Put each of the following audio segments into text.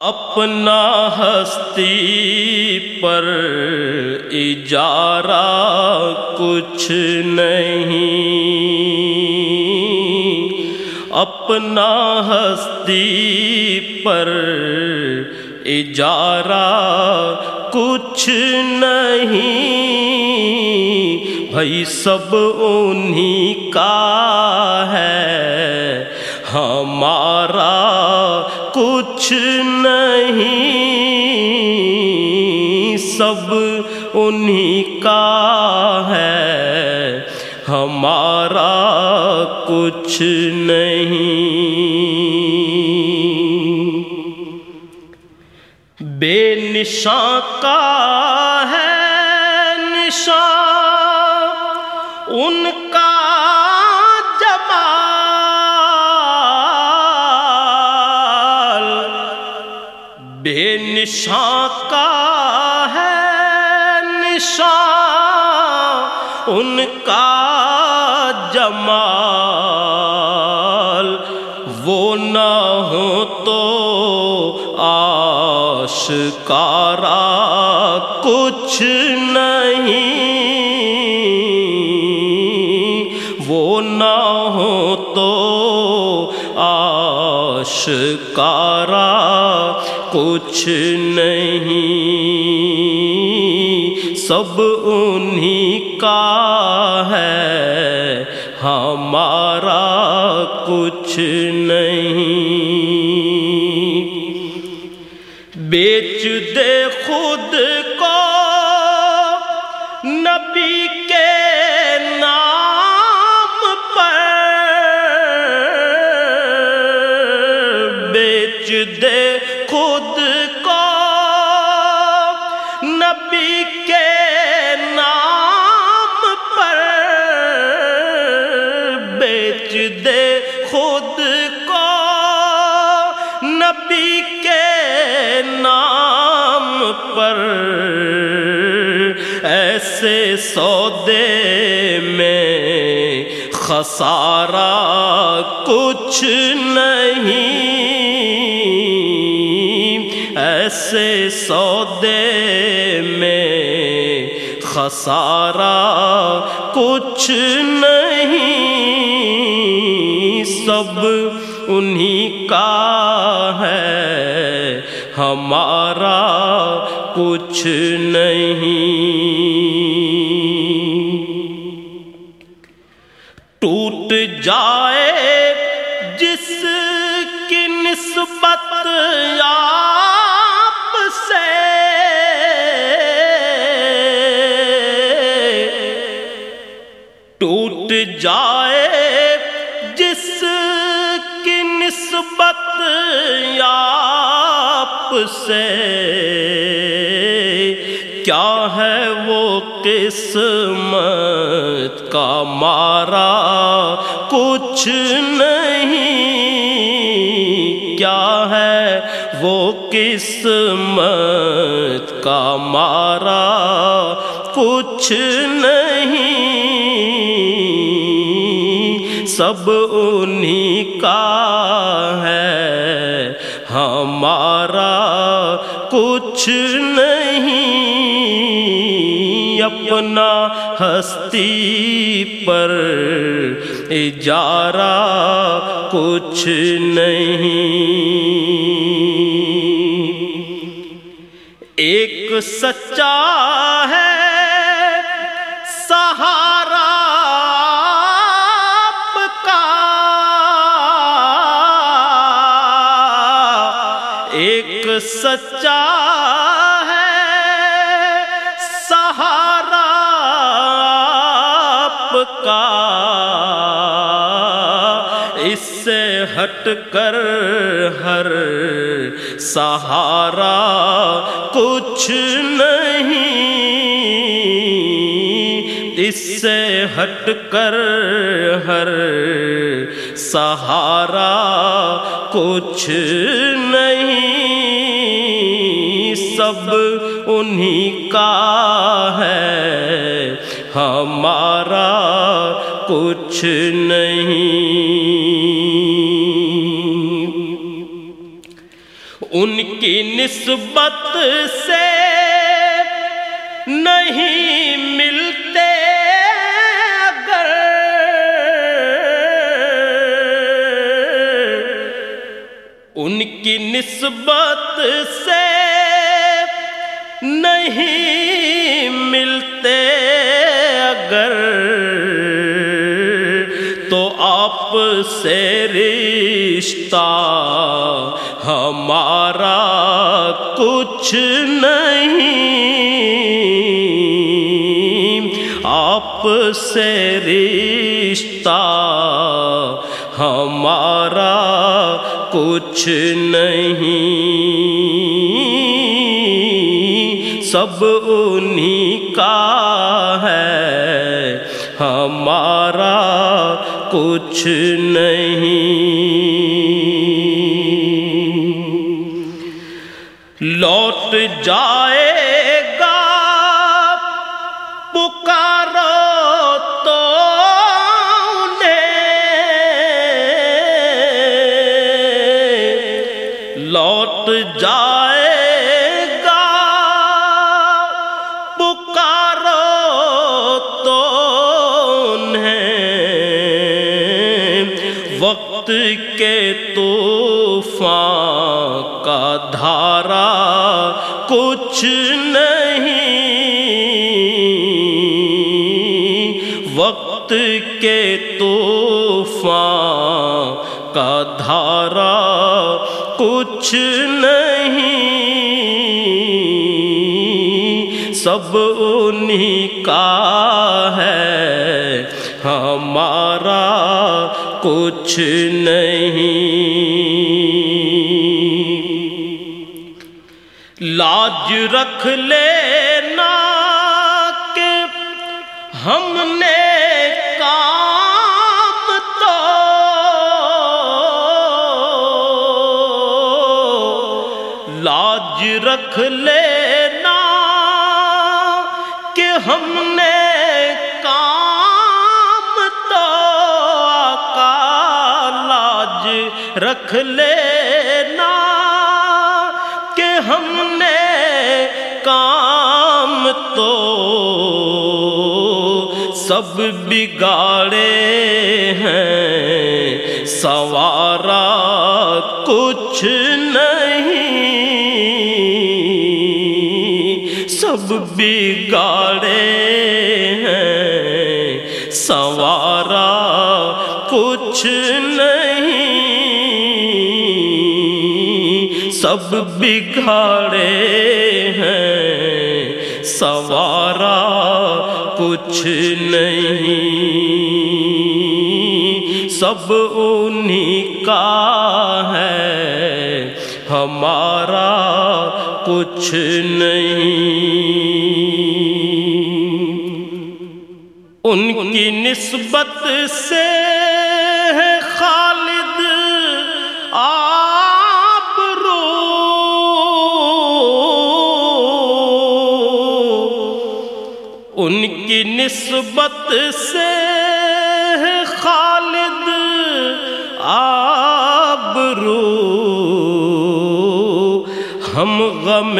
اپنا ہستی پر اجارہ کچھ نہیں۔ اپنا ہستی پر اجارہ کچھ نہیں۔ بھائی سب انہیں کا ہے، ہمارا کچھ نہیں سب انہیں کا ہے۔ ہمارا کچھ نہیں۔ بے نشان کا ہے نشان بے نشان کا ہے نشان ان کا جمال۔ وہ نہ ہو تو آشکارا کچھ نہیں۔ وہ نہ ہو تو آشکارا کچھ نہیں سب انہیں کا ہے ہمارا کچھ نہیں۔ بیچ دے خود کو نبی سودے میں خسارہ کچھ نہیں۔ ایسے سودے میں خسارہ کچھ نہیں۔ سب انہیں کا ہے، ہمارا کچھ نہیں۔ سے۔ کیا ہے وہ قسمت کا مارا؟ کچھ نہیں۔ کیا ہے وہ قسمت کا مارا؟ کچھ نہیں۔ سب انہیں کا کچھ نہیں، اپنا ہستی پر اجارہ کچھ نہیں۔ ایک سچا ہے سہارا آپ کا۔ ایک سچا ہٹ کر ہر سہارا کچھ نہیں۔ اس سے ہٹ کر ہر سہارا کچھ نہیں۔ سب انہیں کا ہے، ہمارا کچھ نہیں۔ ان کی نسبت سے نہیں ملتے اگر ان کی نسبت سے نہیں ملتے آپ سے رشتہ ہمارا کچھ نہیں۔ آپ سے رشتہ ہمارا کچھ نہیں۔ کچھ نہیں۔ لوٹ جائے گا پکارو تو لوٹ جائے وقت کے طوفان کا دھارا کچھ نہیں۔ وقت کے طوفان کا دھارا کچھ نہیں۔ سب انہیں کا ہے ہمارا کچھ نہیں۔ لاج رکھ لینا کہ ہم نے کام تو لاج رکھ لینا کہ ہم رکھ لینا کہ ہم نے کام تو سب بگاڑے ہیں، سوارا کچھ نہیں۔ سب بگاڑے ہیں، سوارا کچھ نہیں سب بگاڑے ہیں، سوارا کچھ نہیں۔ سب انہیں کا ہے، ہمارا کچھ نہیں۔ ان کی نسبت سے کی نسبت سے خالد آپ رو ہم غم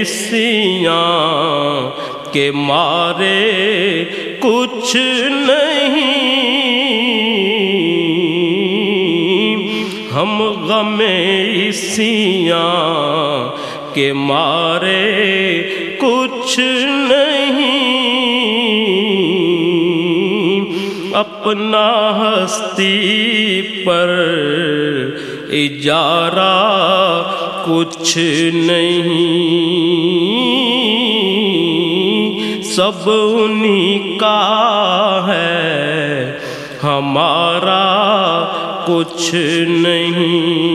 اسیاں کے مارے کچھ نہیں۔ ہم غم اسیاں کے مارے کچھ نہیں۔ اپنا ہستی پر اجارہ کچھ نہیں۔ سب انہی کا ہے ہمارا کچھ نہیں۔